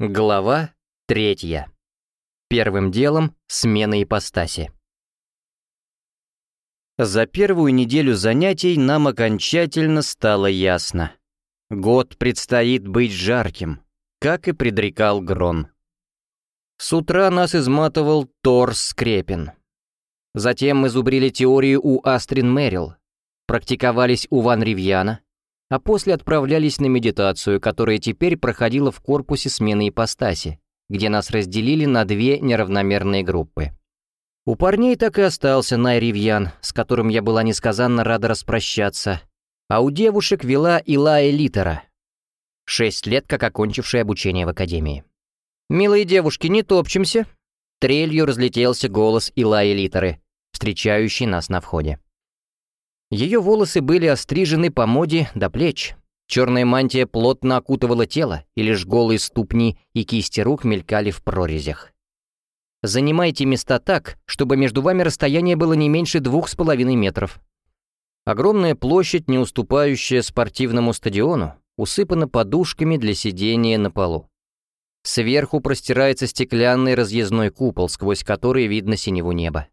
Глава третья. Первым делом смена ипостаси. За первую неделю занятий нам окончательно стало ясно. Год предстоит быть жарким, как и предрекал Грон. С утра нас изматывал Тор Скрепин. Затем мы зубрили теорию у Астрин Мэрил, практиковались у Ван Ривьяна, а после отправлялись на медитацию, которая теперь проходила в корпусе смены ипостаси, где нас разделили на две неравномерные группы. У парней так и остался Найривьян, с которым я была несказанно рада распрощаться, а у девушек вела Илая Литера, шесть лет как окончившая обучение в академии. «Милые девушки, не топчемся!» Трелью разлетелся голос Илаи Литеры, встречающий нас на входе. Ее волосы были острижены по моде до плеч. Черная мантия плотно окутывала тело, и лишь голые ступни и кисти рук мелькали в прорезях. Занимайте места так, чтобы между вами расстояние было не меньше двух с половиной метров. Огромная площадь, не уступающая спортивному стадиону, усыпана подушками для сидения на полу. Сверху простирается стеклянный разъездной купол, сквозь который видно синеву неба.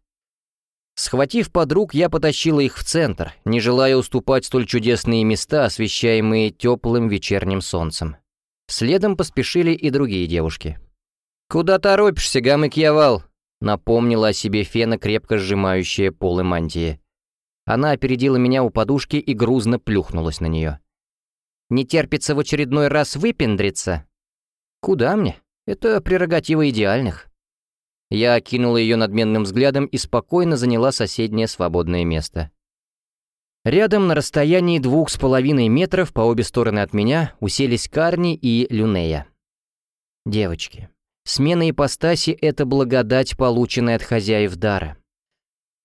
Схватив подруг, я потащила их в центр, не желая уступать столь чудесные места, освещаемые теплым вечерним солнцем. Следом поспешили и другие девушки. «Куда торопишься, Гамык-Явал?» — напомнила о себе Фена, крепко сжимающая полы мантии. Она опередила меня у подушки и грузно плюхнулась на нее. «Не терпится в очередной раз выпендриться?» «Куда мне? Это прерогатива идеальных». Я окинула ее надменным взглядом и спокойно заняла соседнее свободное место. Рядом на расстоянии двух с половиной метров по обе стороны от меня уселись Карни и Люнея. Девочки, смена ипостаси — это благодать, полученная от хозяев дара.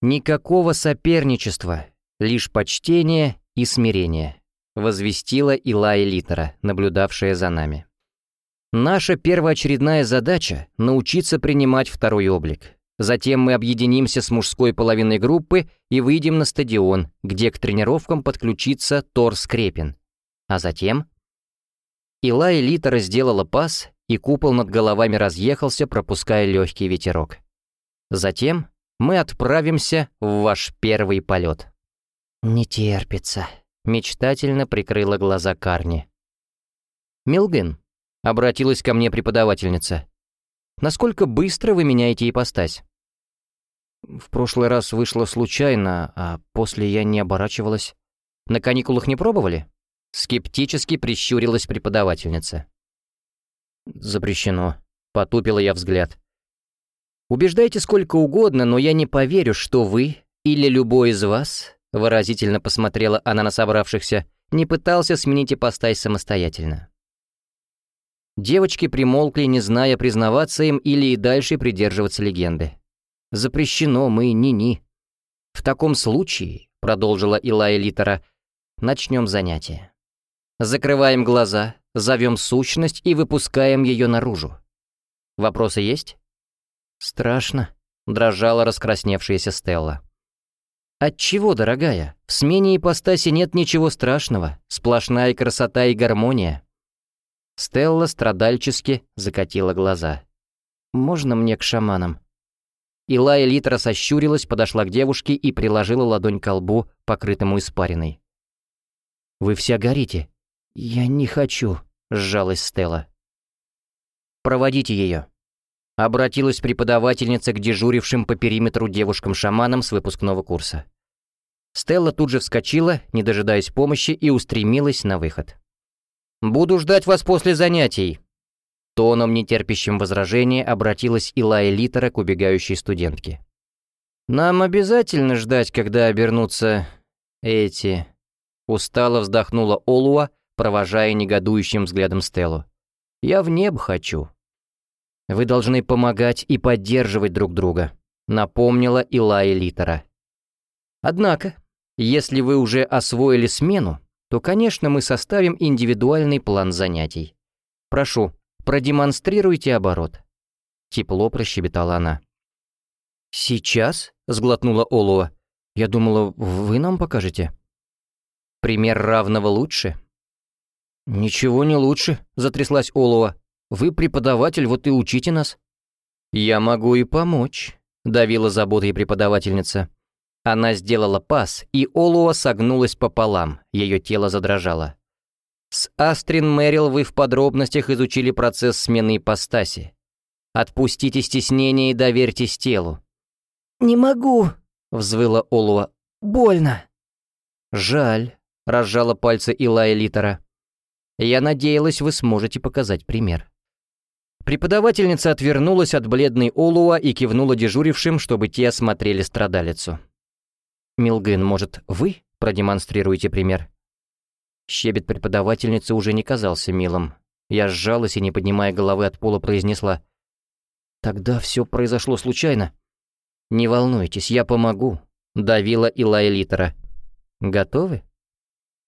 Никакого соперничества, лишь почтение и смирение, возвестила Илая Литера, наблюдавшая за нами. Наша первоочередная задача — научиться принимать второй облик. Затем мы объединимся с мужской половиной группы и выйдем на стадион, где к тренировкам подключится Тор Скрепин. А затем... Илай Литера сделала пас, и купол над головами разъехался, пропуская легкий ветерок. Затем мы отправимся в ваш первый полет. «Не терпится», — мечтательно прикрыла глаза Карни. «Милгин, — обратилась ко мне преподавательница. «Насколько быстро вы меняете ипостась?» «В прошлый раз вышло случайно, а после я не оборачивалась. На каникулах не пробовали?» Скептически прищурилась преподавательница. «Запрещено», — потупила я взгляд. «Убеждайте сколько угодно, но я не поверю, что вы или любой из вас, выразительно посмотрела она на собравшихся, не пытался сменить ипостась самостоятельно. Девочки примолкли, не зная, признаваться им или и дальше придерживаться легенды. «Запрещено, мы ни-ни». «В таком случае», — продолжила Илая Литера, — «начнем занятие. Закрываем глаза, зовем сущность и выпускаем ее наружу. Вопросы есть?» «Страшно», — дрожала раскрасневшаяся Стелла. «Отчего, дорогая? В смене ипостаси нет ничего страшного, сплошная красота и гармония. Стелла страдальчески закатила глаза. «Можно мне к шаманам?» Илая Литра сощурилась, подошла к девушке и приложила ладонь к лбу, покрытому испариной. «Вы вся горите». «Я не хочу», — сжалась Стелла. «Проводите ее», — обратилась преподавательница к дежурившим по периметру девушкам-шаманам с выпускного курса. Стелла тут же вскочила, не дожидаясь помощи, и устремилась на выход. «Буду ждать вас после занятий». Тоном, нетерпящим возражения, обратилась Илая Литера к убегающей студентке. «Нам обязательно ждать, когда обернутся эти...» Устало вздохнула Олуа, провожая негодующим взглядом Стеллу. «Я в небо хочу». «Вы должны помогать и поддерживать друг друга», напомнила Илая Литера. «Однако, если вы уже освоили смену, то, конечно, мы составим индивидуальный план занятий. Прошу, продемонстрируйте оборот». Тепло прощебетала она. «Сейчас?» — сглотнула Олуа. «Я думала, вы нам покажете». «Пример равного лучше?» «Ничего не лучше», — затряслась Олуа. вы преподаватель, вот и учите нас». «Я могу и помочь», — давила заботой преподавательница. Она сделала пас, и Олуа согнулась пополам, ее тело задрожало. С Астрин Мэрил вы в подробностях изучили процесс смены ипостаси. Отпустите стеснение и доверьтесь телу. «Не могу», — взвыла Олуа. «Больно». «Жаль», — разжала пальцы Илая Литера. «Я надеялась, вы сможете показать пример». Преподавательница отвернулась от бледной Олуа и кивнула дежурившим, чтобы те осмотрели страдалицу. «Милгын, может, вы продемонстрируете пример?» Щебет преподавательницы уже не казался милым. Я сжалась и, не поднимая головы от пола, произнесла. «Тогда все произошло случайно». «Не волнуйтесь, я помогу», — давила Илая Литера. «Готовы?»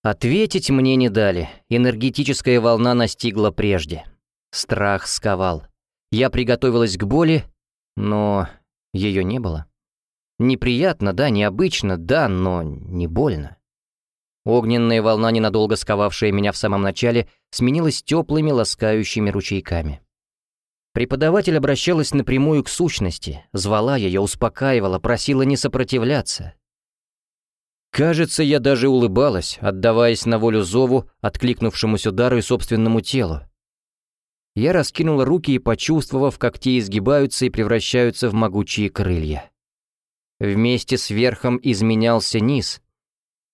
Ответить мне не дали. Энергетическая волна настигла прежде. Страх сковал. Я приготовилась к боли, но ее не было. Неприятно, да, необычно, да, но не больно. Огненная волна, ненадолго сковавшая меня в самом начале, сменилась теплыми ласкающими ручейками. Преподаватель обращалась напрямую к сущности, звала ее, успокаивала, просила не сопротивляться. Кажется, я даже улыбалась, отдаваясь на волю зову, откликнувшемуся дару и собственному телу. Я раскинула руки и, почувствовав, как те изгибаются и превращаются в могучие крылья. Вместе с верхом изменялся низ,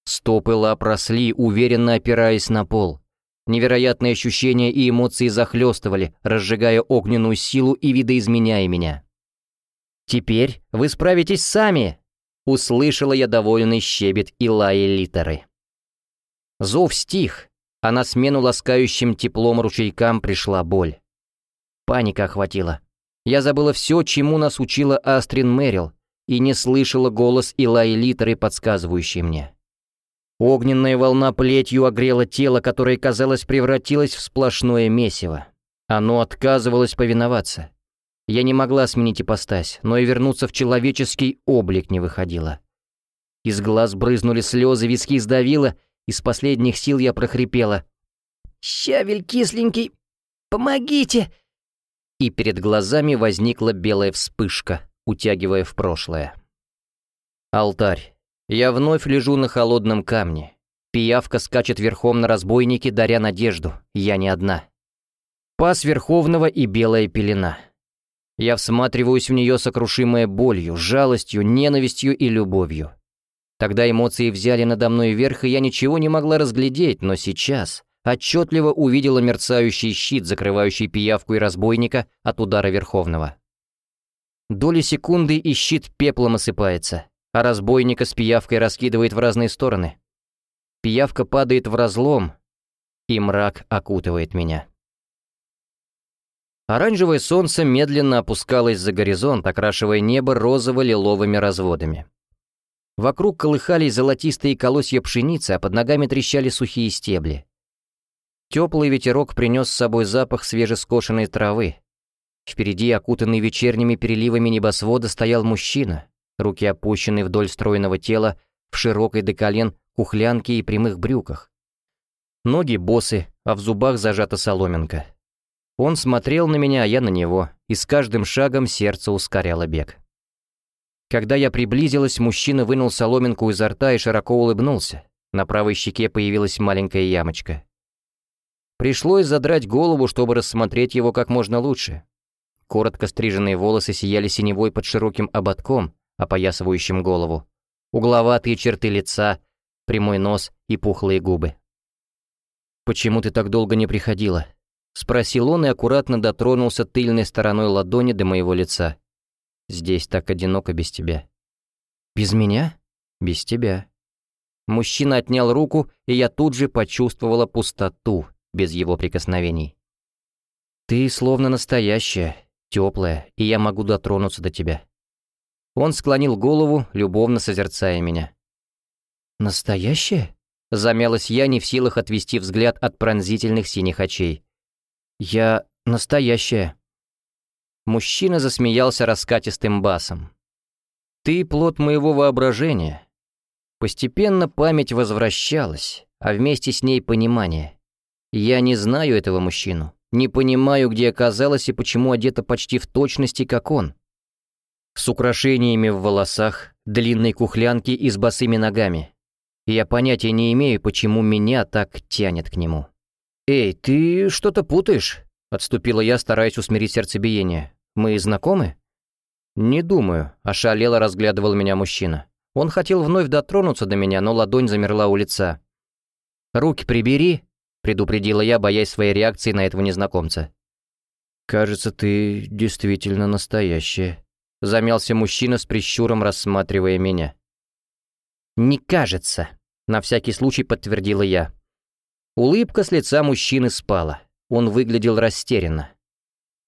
Стопы лап росли, уверенно опираясь на пол. Невероятные ощущения и эмоции захлестывали, разжигая огненную силу и видоизменяя меня. «Теперь вы справитесь сами!» — услышала я довольный щебет Илаи Литеры. Зов стих, а на смену ласкающим теплом ручейкам пришла боль. Паника охватила. Я забыла все, чему нас учила Астрин Мэрил, и не слышала голос Илаи Литеры, подсказывающий мне. Огненная волна плетью огрела тело, которое, казалось, превратилось в сплошное месиво. Оно отказывалось повиноваться. Я не могла сменить ипостась, но и вернуться в человеческий облик не выходило. Из глаз брызнули слезы, виски сдавило, из последних сил я прохрипела. «Щавель кисленький, помогите!» И перед глазами возникла белая вспышка, утягивая в прошлое. Алтарь. Я вновь лежу на холодном камне. Пиявка скачет верхом на разбойнике, даря надежду. Я не одна. Пас Верховного и белая пелена. Я всматриваюсь в нее, сокрушимая болью, жалостью, ненавистью и любовью. Тогда эмоции взяли надо мной верх, и я ничего не могла разглядеть, но сейчас отчетливо увидела мерцающий щит, закрывающий пиявку и разбойника от удара Верховного. Доли секунды, и щит пеплом осыпается а разбойника с пиявкой раскидывает в разные стороны. Пиявка падает в разлом, и мрак окутывает меня. Оранжевое солнце медленно опускалось за горизонт, окрашивая небо розово-лиловыми разводами. Вокруг колыхались золотистые колосья пшеницы, а под ногами трещали сухие стебли. Теплый ветерок принес с собой запах свежескошенной травы. Впереди, окутанный вечерними переливами небосвода, стоял мужчина, руки опущены вдоль стройного тела, в широкой до колен кухлянке и прямых брюках. Ноги босы, а в зубах зажата соломинка. Он смотрел на меня, а я на него, и с каждым шагом сердце ускоряло бег. Когда я приблизилась, мужчина вынул соломинку изо рта и широко улыбнулся. На правой щеке появилась маленькая ямочка. Пришлось задрать голову, чтобы рассмотреть его как можно лучше. Коротко стриженные волосы сияли синевой под широким ободком, опоясывающим голову, угловатые черты лица, прямой нос и пухлые губы. «Почему ты так долго не приходила?» — спросил он и аккуратно дотронулся тыльной стороной ладони до моего лица. «Здесь так одиноко без тебя». «Без меня?» «Без тебя». Мужчина отнял руку, и я тут же почувствовала пустоту без его прикосновений. «Ты словно настоящая, теплая, и я могу дотронуться до тебя. Он склонил голову, любовно созерцая меня. «Настоящее?» — замялась я, не в силах отвести взгляд от пронзительных синих очей. «Я настоящая». Мужчина засмеялся раскатистым басом. «Ты плод моего воображения». Постепенно память возвращалась, а вместе с ней понимание. Я не знаю этого мужчину, Не понимаю, где оказалась и почему одета почти в точности, как он. С украшениями в волосах, длинной кухлянки и с босыми ногами. Я понятия не имею, почему меня так тянет к нему. «Эй, ты что-то путаешь?» — отступила я, стараясь усмирить сердцебиение. «Мы знакомы?» «Не думаю», — ошалело разглядывал меня мужчина. Он хотел вновь дотронуться до меня, но ладонь замерла у лица. «Руки прибери», — предупредила я, боясь своей реакции на этого незнакомца. «Кажется, ты действительно настоящая», — замялся мужчина с прищуром, рассматривая меня. «Не кажется», — на всякий случай подтвердила я. Улыбка с лица мужчины спала. Он выглядел растерянно.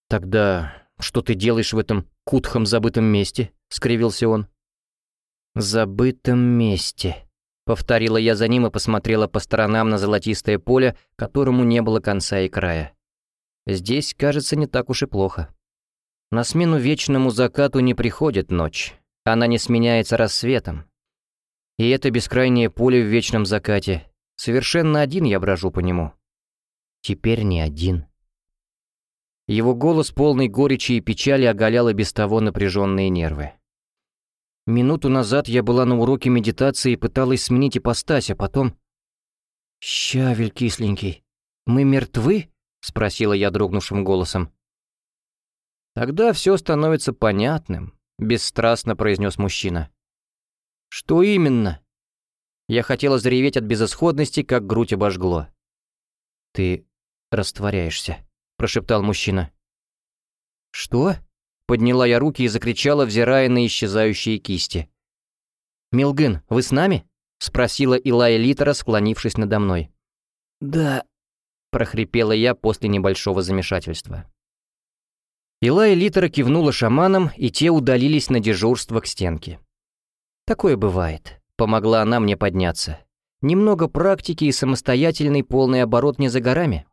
«Тогда что ты делаешь в этом кутхом забытом месте?» — скривился он. «Забытом месте», Повторила я за ним и посмотрела по сторонам на золотистое поле, которому не было конца и края. Здесь, кажется, не так уж и плохо. На смену вечному закату не приходит ночь. Она не сменяется рассветом. И это бескрайнее поле в вечном закате. Совершенно один я брожу по нему. Теперь не один. Его голос, полный горечи и печали, оголял и без того напряженные нервы. Минуту назад я была на уроке медитации и пыталась сменить ипостась, а потом... «Щавель кисленький, мы мертвы?» — спросила я дрогнувшим голосом. «Тогда все становится понятным», — бесстрастно произнес мужчина. «Что именно?» Я хотела зареветь от безысходности, как грудь обожгло. «Ты растворяешься», — прошептал мужчина. «Что?» Подняла я руки и закричала, взирая на исчезающие кисти. «Милгын, вы с нами?» — спросила Илая Литера, склонившись надо мной. «Да», — прохрипела я после небольшого замешательства. Илая Литера кивнула шаманам, и те удалились на дежурство к стенке. «Такое бывает», — помогла она мне подняться. «Немного практики и самостоятельный полный оборот не за горами».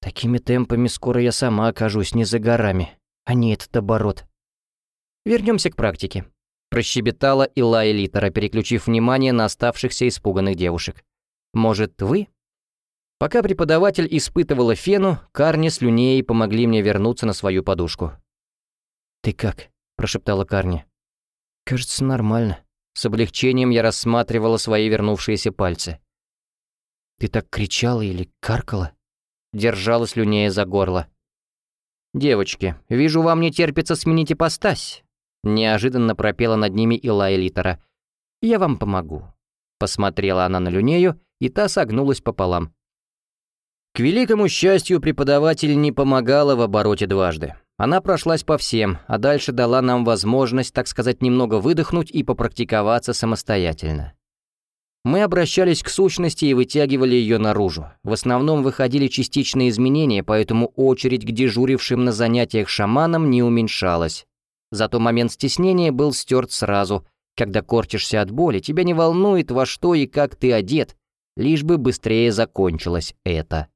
«Такими темпами скоро я сама окажусь не за горами», а не этот оборот. Вернемся к практике. Прощебетала Илая Литера, переключив внимание на оставшихся испуганных девушек. «Может, вы?» Пока преподаватель испытывала фену, Карни с Люнеей помогли мне вернуться на свою подушку. «Ты как?» – прошептала Карни. «Кажется, нормально». С облегчением я рассматривала свои вернувшиеся пальцы. «Ты так кричала или каркала?» Держалась Люнея за горло. «Девочки, вижу, вам не терпится сменить ипостась», — неожиданно пропела над ними Илая Литера. «Я вам помогу». Посмотрела она на Люнею, и та согнулась пополам. К великому счастью, преподаватель не помогала в обороте дважды. Она прошлась по всем, а дальше дала нам возможность, так сказать, немного выдохнуть и попрактиковаться самостоятельно. Мы обращались к сущности и вытягивали ее наружу. В основном выходили частичные изменения, поэтому очередь к дежурившим на занятиях шаманам не уменьшалась. Зато момент стеснения был стерт сразу. Когда корчишься от боли, тебя не волнует, во что и как ты одет, лишь бы быстрее закончилось это.